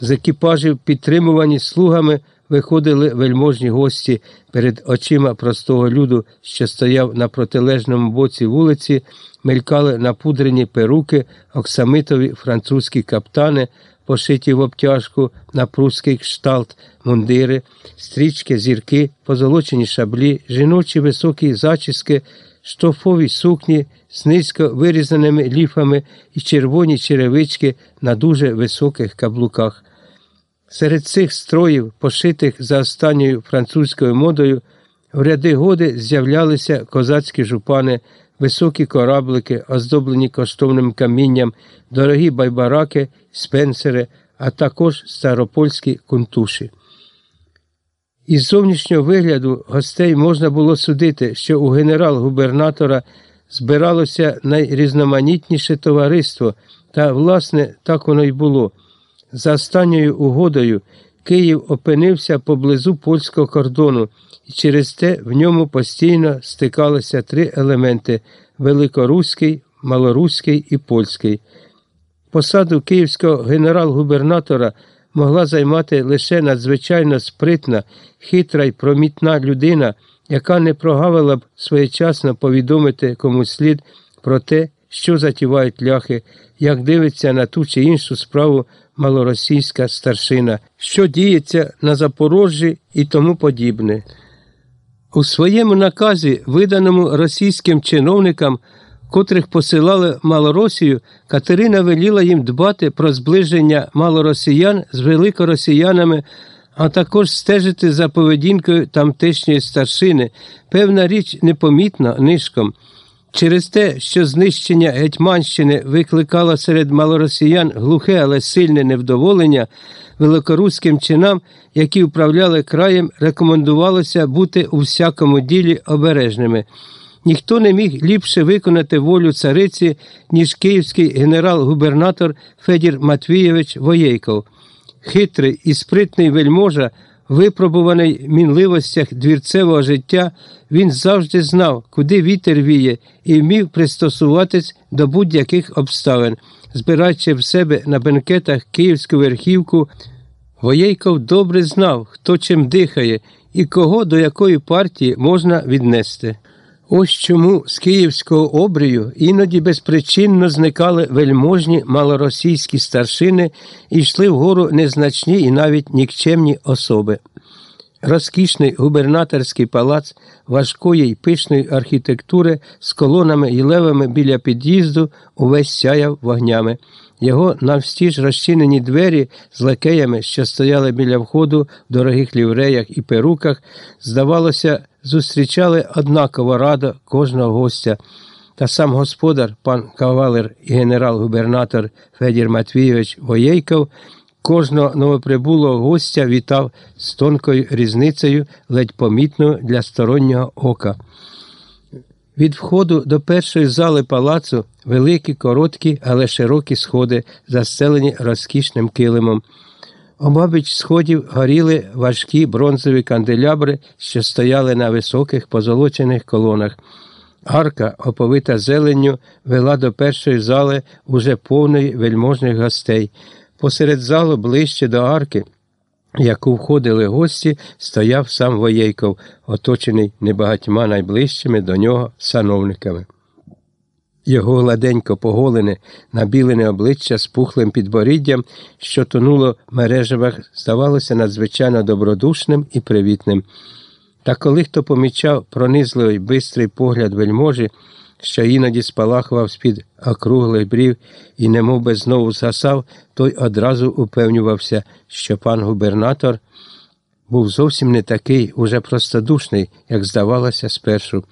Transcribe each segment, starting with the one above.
З екіпажів, підтримувані слугами, виходили вельможні гості. Перед очима простого люду, що стояв на протилежному боці вулиці, мелькали напудрені перуки, оксамитові французькі каптани, пошиті в обтяжку на прусський кшталт, мундири, стрічки, зірки, позолочені шаблі, жіночі високі зачіски, штофові сукні з низько вирізаними ліфами і червоні черевички на дуже високих каблуках. Серед цих строїв, пошитих за останньою французькою модою, в ряди годи з'являлися козацькі жупани, високі кораблики, оздоблені коштовним камінням, дорогі байбараки, спенсери, а також старопольські кунтуші. Із зовнішнього вигляду гостей можна було судити, що у генерал-губернатора збиралося найрізноманітніше товариство, та, власне, так воно й було. За останньою угодою Київ опинився поблизу польського кордону, і через те в ньому постійно стикалися три елементи великоруський, малоруський і польський. Посаду київського генерал-губернатора могла займати лише надзвичайно спритна, хитра й промітна людина, яка не прогавила б своєчасно повідомити комусь слід про те, що затівають ляхи, як дивиться на ту чи іншу справу малоросійська старшина, що діється на Запорожжі і тому подібне. У своєму наказі, виданому російським чиновникам, котрих посилали Малоросію, Катерина веліла їм дбати про зближення малоросіян з великоросіянами, а також стежити за поведінкою тамтешньої старшини, певна річ непомітна нишком. Через те, що знищення Гетьманщини викликало серед малоросіян глухе, але сильне невдоволення, великоруським чинам, які управляли краєм, рекомендувалося бути у всякому ділі обережними. Ніхто не міг ліпше виконати волю цариці, ніж київський генерал-губернатор Федір Матвійович Воєйков. Хитрий і спритний вельможа Випробуваний в мінливостях двірцевого життя, він завжди знав, куди вітер віє, і вмів пристосуватись до будь-яких обставин, збираючи в себе на бенкетах київську верхівку. Воєйков добре знав, хто чим дихає і кого до якої партії можна віднести. Ось чому з київського обрію іноді безпричинно зникали вельможні малоросійські старшини і йшли вгору незначні і навіть нікчемні особи. Розкішний губернаторський палац важкої й пишної архітектури з колонами і левами біля під'їзду увесь сяяв вогнями. Його навстіж розчинені двері з лакеями, що стояли біля входу в дорогих лівреях і перуках, здавалося, зустрічали однаково радо кожного гостя. Та сам господар, пан кавалер і генерал-губернатор Федір Матвійович Воєйков, кожного новоприбулого гостя вітав з тонкою різницею, ледь помітною для стороннього ока. Від входу до першої зали палацу великі, короткі, але широкі сходи, застелені розкішним килимом. Обабіч сходів горіли важкі бронзові канделябри, що стояли на високих позолочених колонах. Арка, оповита зеленню, вела до першої зали уже повної вельможних гостей. Посеред залу ближче до арки, яку входили гості, стояв сам Воєйков, оточений небагатьма найближчими до нього сановниками. Його гладенько поголене, набілене обличчя з пухлим підборіддям, що тонуло в мережевах, здавалося надзвичайно добродушним і привітним. Та коли хто помічав пронизливий бистрий погляд вельможі, що іноді спалахував з-під округлих брів і немов би знову згасав, той одразу упевнювався, що пан губернатор був зовсім не такий, уже простодушний, як здавалося спершу.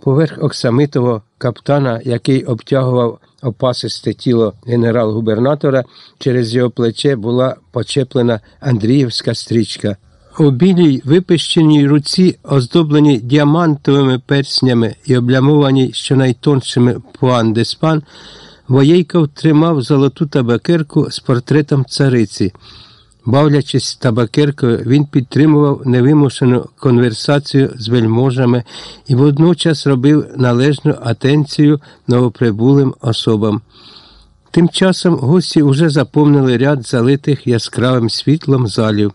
Поверх оксамитового каптана, який обтягував опасисте тіло генерал-губернатора, через його плече була почеплена Андріївська стрічка. У білій випищеній руці, оздобленій діамантовими перснями і облямованій щонайтоншими пуан де спан, Воєйков тримав золоту табакерку з портретом цариці. Бавлячись табакеркою, він підтримував невимушену конверсацію з вельможами і водночас робив належну атенцію новоприбулим особам. Тим часом гості уже заповнили ряд залитих яскравим світлом залів.